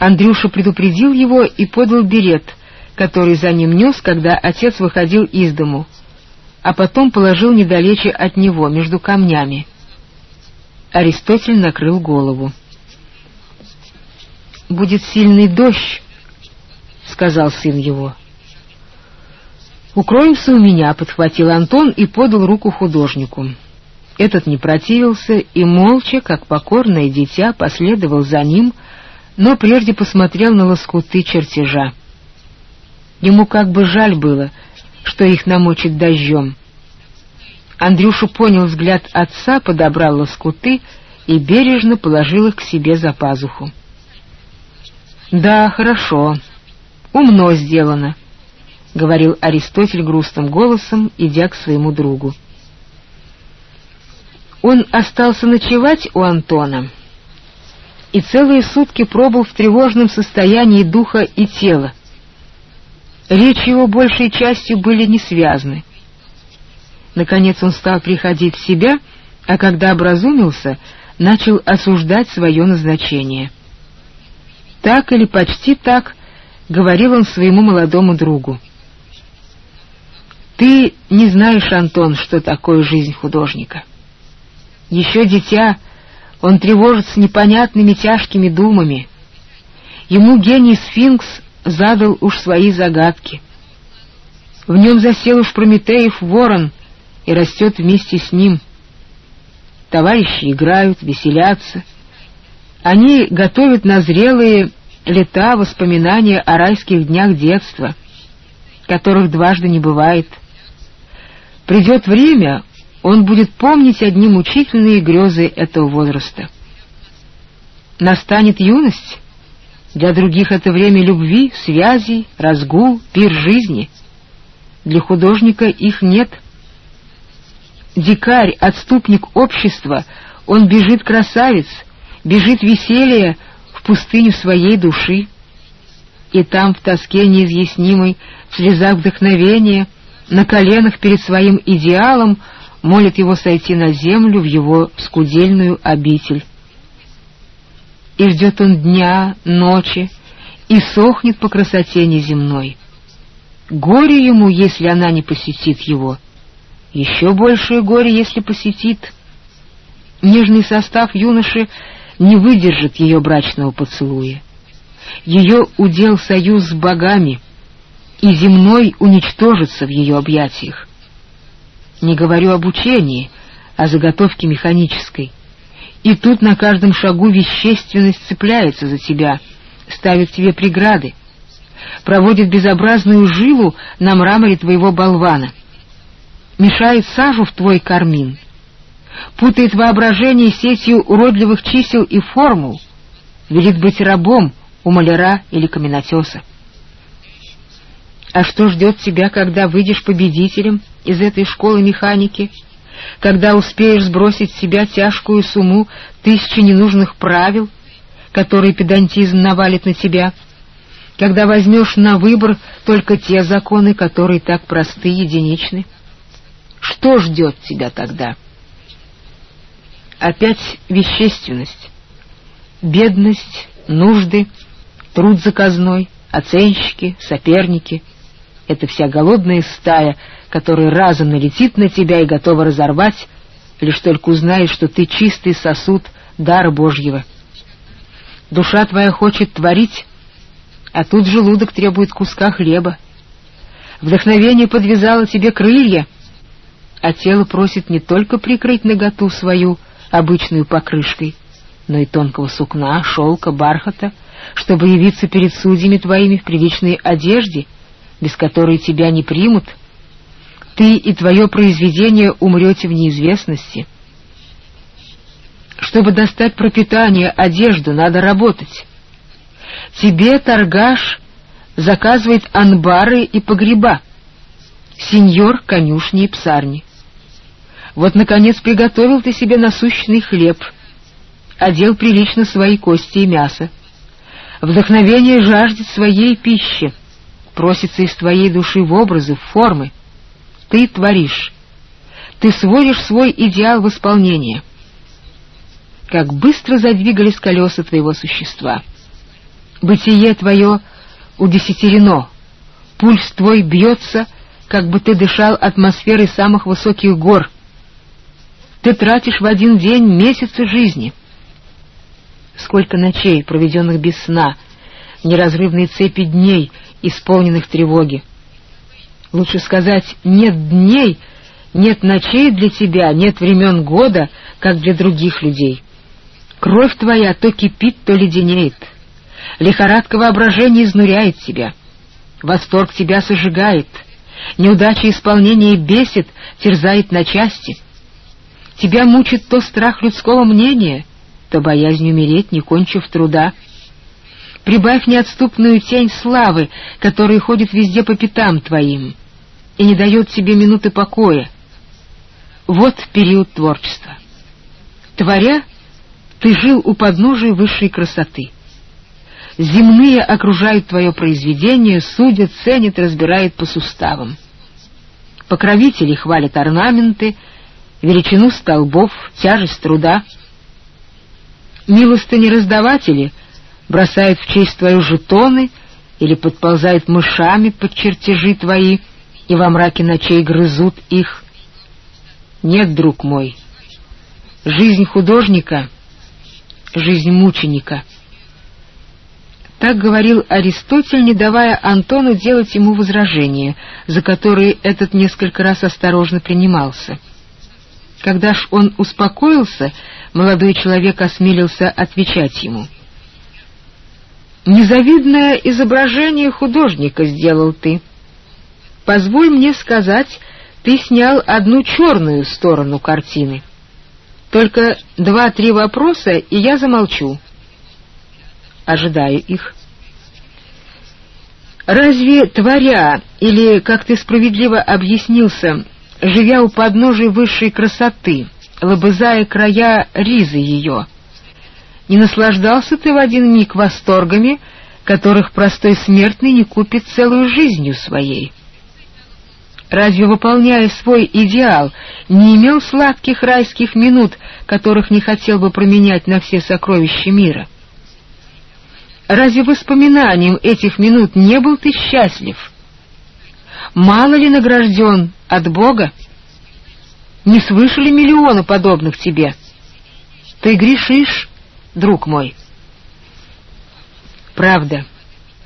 Андрюша предупредил его и подал берет, который за ним нес, когда отец выходил из дому, а потом положил недалече от него, между камнями. Аристотель накрыл голову. «Будет сильный дождь», — сказал сын его. «Укроемся у меня», — подхватил Антон и подал руку художнику. Этот не противился и молча, как покорное дитя, последовал за ним, но прежде посмотрел на лоскуты чертежа. Ему как бы жаль было, что их намочит дождем. Андрюша понял взгляд отца, подобрал лоскуты и бережно положил их к себе за пазуху. «Да, хорошо. Умно сделано», — говорил Аристотель грустным голосом, идя к своему другу. Он остался ночевать у Антона и целые сутки пробыл в тревожном состоянии духа и тела. Речи его большей частью были не связаны. Наконец он стал приходить в себя, а когда образумился, начал осуждать свое назначение. Так или почти так говорил он своему молодому другу. «Ты не знаешь, Антон, что такое жизнь художника. Еще дитя, он тревожится непонятными тяжкими думами. Ему гений сфинкс задал уж свои загадки. В нем засел уж Прометеев ворон, и растет вместе с ним. Товарищи играют, веселятся. Они готовят на зрелые лета воспоминания о райских днях детства, которых дважды не бывает. Придет время, он будет помнить одни мучительные грезы этого возраста. Настанет юность, для других это время любви, связей, разгул, пир жизни. Для художника их нет — дикарь, отступник общества, он бежит красавец, бежит веселье в пустыню своей души. И там, в тоске неизъяснимой, в слезах вдохновения, на коленах перед своим идеалом молит его сойти на землю в его скудельную обитель. И ждет он дня, ночи, и сохнет по красоте неземной. Горе ему, если она не посетит его — еще большее горе, если посетит. Нежный состав юноши не выдержит ее брачного поцелуя. Ее удел союз с богами, и земной уничтожится в ее объятиях. Не говорю об учении, о заготовке механической. И тут на каждом шагу вещественность цепляется за тебя, ставит тебе преграды, проводит безобразную жилу на мраморе твоего болвана — мешает сажу в твой кармин, путает воображение сетью уродливых чисел и формул, велит быть рабом у маляра или каменотеса. А что ждет тебя, когда выйдешь победителем из этой школы механики, когда успеешь сбросить с себя тяжкую сумму тысячи ненужных правил, которые педантизм навалит на тебя, когда возьмешь на выбор только те законы, которые так просты и единичны? Что ждет тебя тогда? Опять вещественность, бедность, нужды, труд заказной, оценщики, соперники. Это вся голодная стая, которая разом налетит на тебя и готова разорвать, лишь только узнает, что ты чистый сосуд дара Божьего. Душа твоя хочет творить, а тут желудок требует куска хлеба. Вдохновение подвязало тебе крылья — а тело просит не только прикрыть наготу свою обычную покрышкой, но и тонкого сукна, шелка, бархата, чтобы явиться перед судьями твоими в приличной одежде, без которой тебя не примут. Ты и твое произведение умрете в неизвестности. Чтобы достать пропитание, одежду, надо работать. Тебе, торгаш, заказывает анбары и погреба, сеньор — конюшни и псарни. Вот, наконец, приготовил ты себе насущный хлеб, одел прилично свои кости и мясо. Вдохновение жаждет своей пищи, просится из твоей души в образы, в формы. Ты творишь, ты сводишь свой идеал в исполнение. Как быстро задвигались колеса твоего существа. Бытие твое удесятерено, пульс твой бьется, как бы ты дышал атмосферой самых высоких гор. Ты тратишь в один день месяцы жизни. Сколько ночей, проведенных без сна, неразрывные цепи дней, исполненных тревоги. Лучше сказать, нет дней, нет ночей для тебя, нет времен года, как для других людей. Кровь твоя то кипит, то леденеет. Лихорадка воображения изнуряет тебя. Восторг тебя сожигает. Неудача исполнения бесит, терзает на части. Тебя мучит то страх людского мнения, то боязнь умереть, не кончив труда. Прибавь неотступную тень славы, которая ходит везде по пятам твоим и не дает тебе минуты покоя. Вот период творчества. Творя, ты жил у подножия высшей красоты. Земные окружают твое произведение, судят, ценят, разбирают по суставам. Покровители хвалят орнаменты, величину столбов, тяжесть труда. Милостыни раздаватели бросают в честь твою жетоны или подползают мышами под чертежи твои и во мраке ночей грызут их. Нет, друг мой, жизнь художника — жизнь мученика. Так говорил Аристотель, не давая Антону делать ему возражения, за которые этот несколько раз осторожно принимался. Когда ж он успокоился, молодой человек осмелился отвечать ему. «Незавидное изображение художника сделал ты. Позволь мне сказать, ты снял одну черную сторону картины. Только два-три вопроса, и я замолчу. Ожидаю их. Разве творя, или, как ты справедливо объяснился, живя у подножия высшей красоты, лобызая края ризы ее, не наслаждался ты в один миг восторгами, которых простой смертный не купит целую жизнью своей? разве, выполняя свой идеал, не имел сладких райских минут, которых не хотел бы променять на все сокровища мира? Разве воспоминанием этих минут не был ты счастлив? Мало ли награжден от Бога? Не свыше ли подобных тебе? Ты грешишь, друг мой. Правда,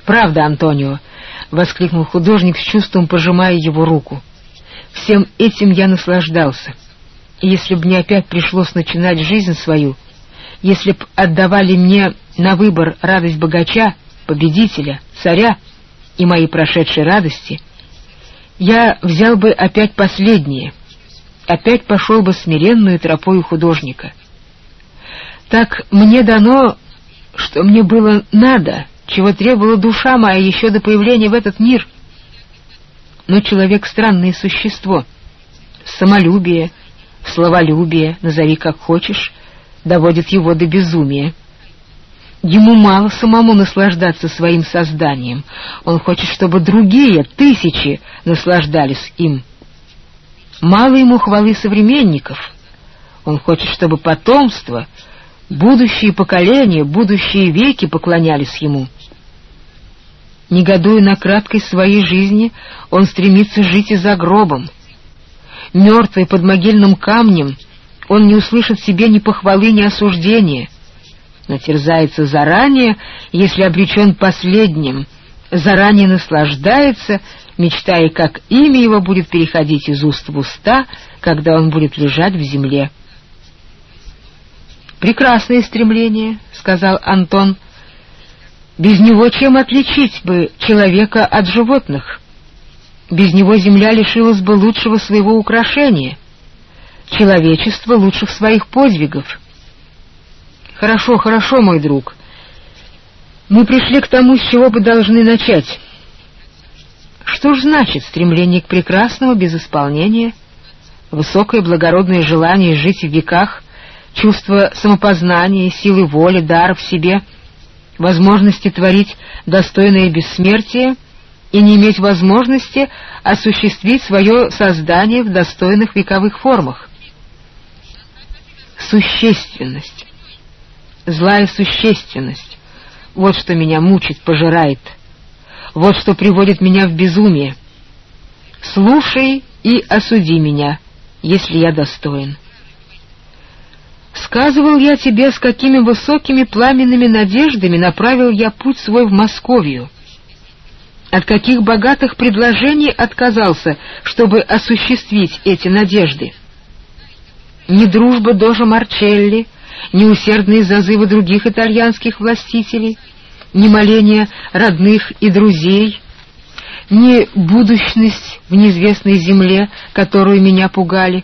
правда, Антонио, — воскликнул художник с чувством, пожимая его руку. «Всем этим я наслаждался. И если б мне опять пришлось начинать жизнь свою, если б отдавали мне на выбор радость богача, победителя, царя и мои прошедшие радости, я взял бы опять последнее, опять пошел бы смиренную тропою художника. Так мне дано, что мне было надо, чего требовала душа моя еще до появления в этот мир. Но человек — странное существо. Самолюбие, словолюбие, назови как хочешь, доводит его до безумия. Ему мало самому наслаждаться своим созданием. Он хочет, чтобы другие, тысячи, наслаждались им. Мало ему хвалы современников. Он хочет, чтобы потомство, будущие поколения, будущие веки поклонялись ему. Негодуя на краткой своей жизни, он стремится жить и за гробом. Мертвый под могильным камнем, он не услышит себе ни похвалы, ни осуждения, но терзается заранее, если обречен последним, заранее наслаждается, мечтая, как имя его будет переходить из уст в уста, когда он будет лежать в земле. «Прекрасное стремление», — сказал Антон, без него чем отличить бы человека от животных? Без него земля лишилась бы лучшего своего украшения, человечество лучших своих подвигов. Хорошо, хорошо, мой друг. Мы пришли к тому, с чего бы должны начать. Что ж значит стремление к прекрасному без исполнения, высокое благородное желание жить в веках, чувство самопознания, силы воли, дар в себе — возможности творить достойное бессмертие и не иметь возможности осуществить свое создание в достойных вековых формах. Существенность, злая существенность, Вот что меня мучит, пожирает. Вот что приводит меня в безумие. Слушай и осуди меня, если я достоин. Сказывал я тебе, с какими высокими пламенными надеждами направил я путь свой в Московию. От каких богатых предложений отказался, чтобы осуществить эти надежды. Ни дружба Дожа Марчелли, ни усердные зазывы других итальянских властителей, ни моления родных и друзей, ни будущность в неизвестной земле, которую меня пугали.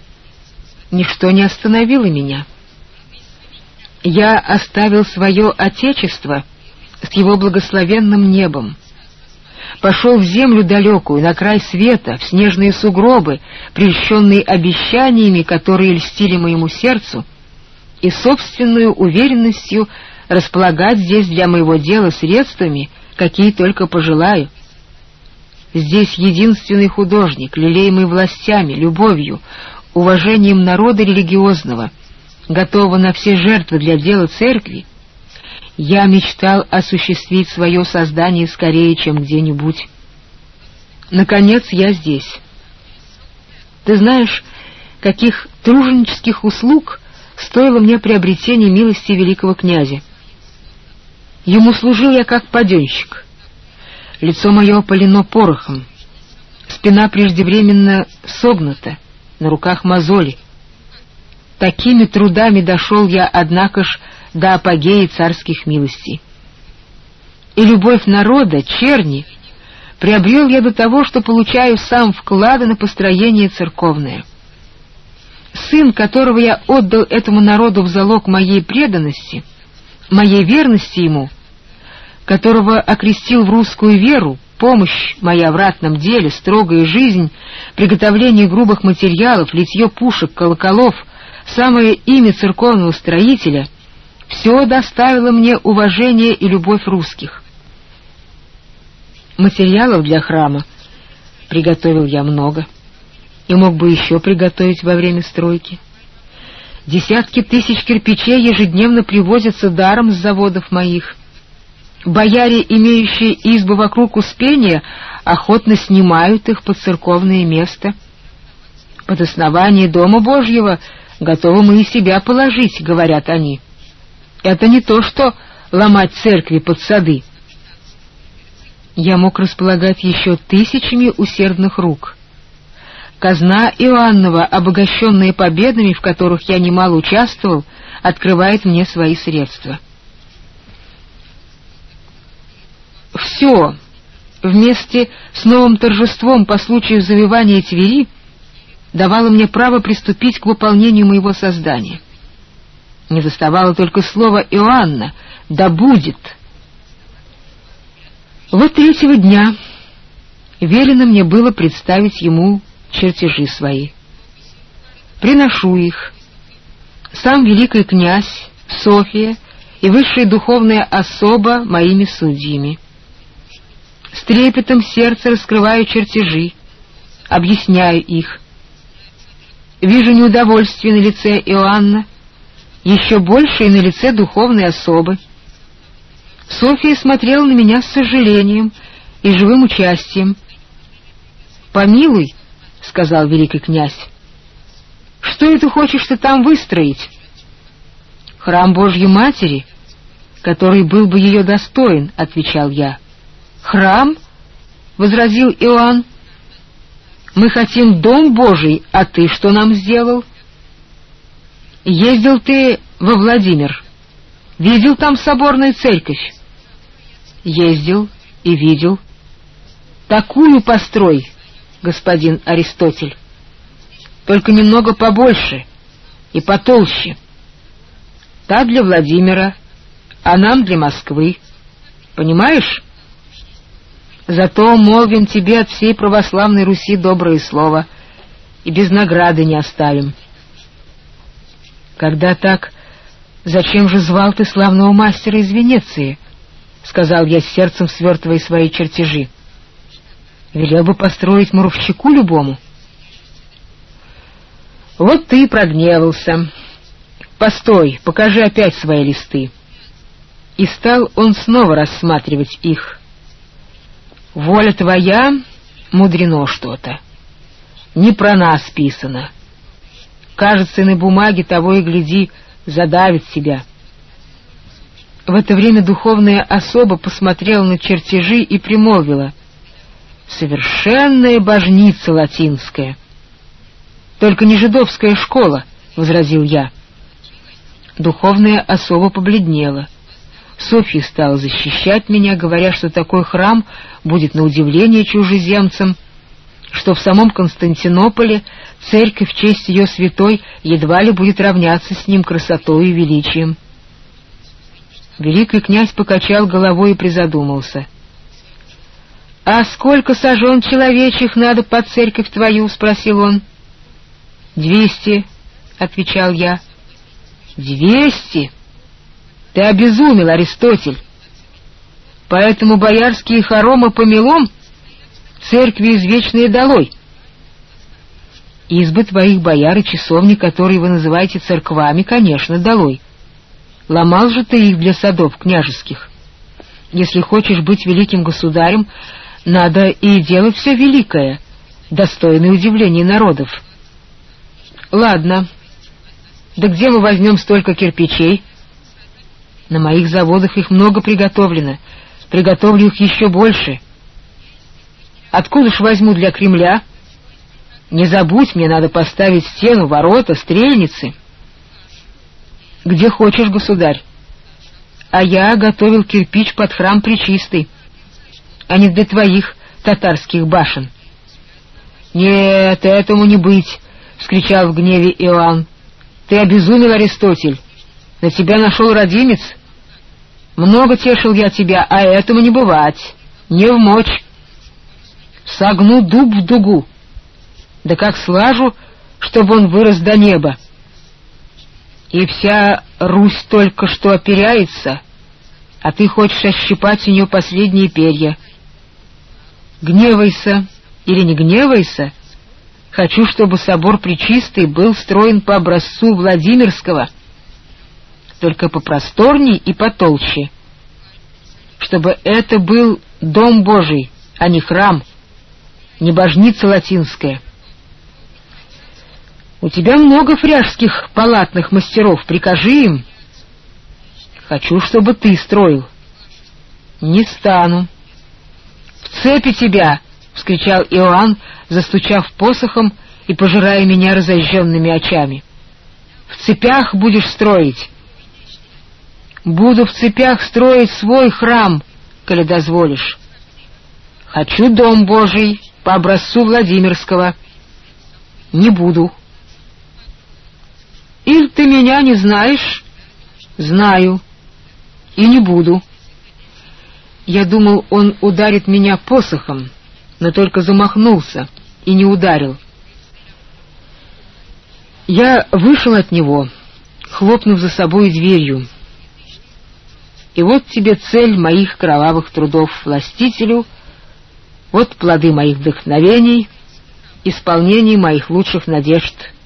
Ничто не остановило меня. Я оставил свое Отечество с его благословенным небом, пошел в землю далекую, на край света, в снежные сугробы, прельщенные обещаниями, которые льстили моему сердцу, и собственную уверенностью располагать здесь для моего дела средствами, какие только пожелаю. Здесь единственный художник, лелеемый властями, любовью, уважением народа религиозного, готового на все жертвы для дела церкви, я мечтал осуществить свое создание скорее, чем где-нибудь. Наконец я здесь. Ты знаешь, каких труженических услуг стоило мне приобретение милости великого князя. Ему служил я как паденщик. Лицо мое опалено порохом, спина преждевременно согнута, на руках мозоли. Такими трудами дошел я, однако ж, до апогеи царских милостей. И любовь народа, черни, приобрел я до того, что получаю сам вклады на построение церковное. Сын, которого я отдал этому народу в залог моей преданности, моей верности ему, которого окрестил в русскую веру, помощь моя в ратном деле, строгая жизнь, приготовление грубых материалов, литье пушек, колоколов, самое имя церковного строителя — все доставило мне уважение и любовь русских. Материалов для храма приготовил я много и мог бы еще приготовить во время стройки. Десятки тысяч кирпичей ежедневно привозятся даром с заводов моих. Бояре, имеющие избы вокруг Успения, охотно снимают их под церковное место. Под основание Дома Божьего готовы мы и себя положить, говорят они. Это не то, что ломать церкви под сады. Я мог располагать еще тысячами усердных рук. Казна Иоаннова, обогащенная победами, в которых я немало участвовал, открывает мне свои средства. Все вместе с новым торжеством по случаю завивания Твери давало мне право приступить к выполнению моего создания — не доставало только слова Иоанна «Да будет!». Вот третьего дня велено мне было представить ему чертежи свои. Приношу их. Сам великий князь, София и высшая духовная особа моими судьями. С трепетом сердца раскрываю чертежи, объясняю их. Вижу неудовольствие на лице Иоанна, еще больше и на лице духовной особы. София смотрела на меня с сожалением и живым участием. «Помилуй», — сказал великий князь, — «что это хочешь ты там выстроить?» «Храм Божьей Матери, который был бы ее достоин», — отвечал я. «Храм?» — возразил Иоанн. «Мы хотим дом Божий, а ты что нам сделал?» Ездил ты во Владимир? Видел там соборную церковь? Ездил и видел. Такую построй, господин Аристотель. Только немного побольше и потолще. Та для Владимира, а нам для Москвы. Понимаешь? Зато молвим тебе от всей православной Руси доброе слово и без награды не оставим. Когда так, зачем же звал ты славного мастера из Венеции? — сказал я с сердцем, свертывая свои чертежи. Велел бы построить муровщику любому. Вот ты прогневался. Постой, покажи опять свои листы. и стал он снова рассматривать их. «Воля твоя, мудрено что-то. Не про нас писано. Кажется, на бумаге того и гляди, задавит себя». В это время духовная особа посмотрела на чертежи и примолвила. «Совершенная божница латинская!» «Только не жидовская школа», — возразил я. Духовная особа побледнела. Софья стала защищать меня, говоря, что такой храм будет на удивление чужеземцам, что в самом Константинополе церковь в честь ее святой едва ли будет равняться с ним красотой и величием. Великий князь покачал головой и призадумался. — А сколько сожжен человечих надо под церковь твою? — спросил он. — Двести, — отвечал я. — Двести? Ты обезумел, Аристотель. Поэтому боярские хоромы помелом церкви извечные долой. Избы твоих бояр и часовни, которые вы называете церквами, конечно, долой. Ломал же ты их для садов княжеских. Если хочешь быть великим государем, надо и делать все великое, достойное удивления народов. Ладно. Да где мы возьмем столько кирпичей? На моих заводах их много приготовлено. Приготовлю их еще больше. Откуда ж возьму для Кремля? Не забудь, мне надо поставить стену, ворота, стрельницы. Где хочешь, государь. А я готовил кирпич под храм Пречистый, а не для твоих татарских башен. Нет, этому не быть, — вскричал в гневе Иоанн. Ты обезумел, Аристотель. На тебя нашел родимец. Много тешил я тебя, а этому не бывать. Не в мочь. Согну дуб в дугу. Да как слажу, чтобы он вырос до неба и вся Русь только что оперяется, а ты хочешь ощипать у нее последние перья. Гневайся или не гневайся, хочу, чтобы собор Пречистый был строен по образцу Владимирского, только попросторней и потолще, чтобы это был дом Божий, а не храм, не божница латинская». У тебя много фряжских палатных мастеров, прикажи им. Хочу, чтобы ты строил. Не стану. В цепи тебя! — вскричал Иоанн, застучав посохом и пожирая меня разожженными очами. В цепях будешь строить. Буду в цепях строить свой храм, коли дозволишь. Хочу дом Божий по образцу Владимирского. Не буду. Или ты меня не знаешь? Знаю. И не буду. Я думал, он ударит меня посохом, но только замахнулся и не ударил. Я вышел от него, хлопнув за собой дверью. И вот тебе цель моих кровавых трудов, властителю, вот плоды моих вдохновений, исполнение моих лучших надежд —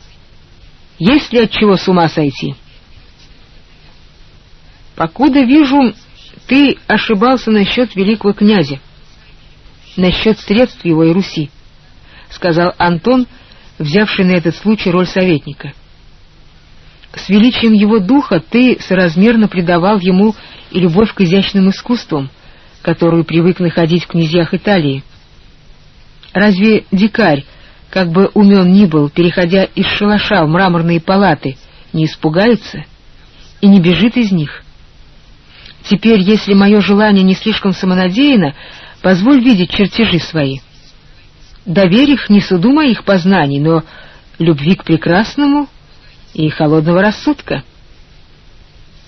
есть ли от чего с ума сойти? Покуда вижу, ты ошибался насчет великого князя, насчет средств его и Руси, — сказал Антон, взявший на этот случай роль советника. С величием его духа ты соразмерно придавал ему и любовь к изящным искусствам, которую привык находить в князьях Италии. Разве дикарь, как бы умен ни был, переходя из шалаша в мраморные палаты, не испугается и не бежит из них. Теперь, если мое желание не слишком самонадеяно, позволь видеть чертежи свои. Доверь их не суду моих познаний, но любви к прекрасному и холодного рассудка.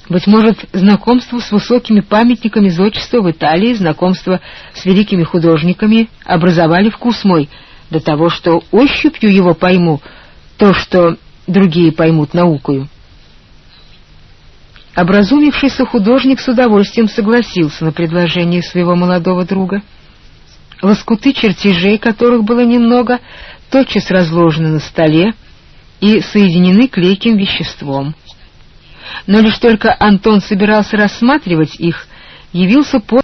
Быть может, знакомство с высокими памятниками зодчества в Италии, знакомство с великими художниками образовали вкус мой — до того, что ощупью его пойму то, что другие поймут наукою. Образумившийся художник с удовольствием согласился на предложение своего молодого друга. Лоскуты чертежей, которых было немного, тотчас разложены на столе и соединены клейким веществом. Но лишь только Антон собирался рассматривать их, явился по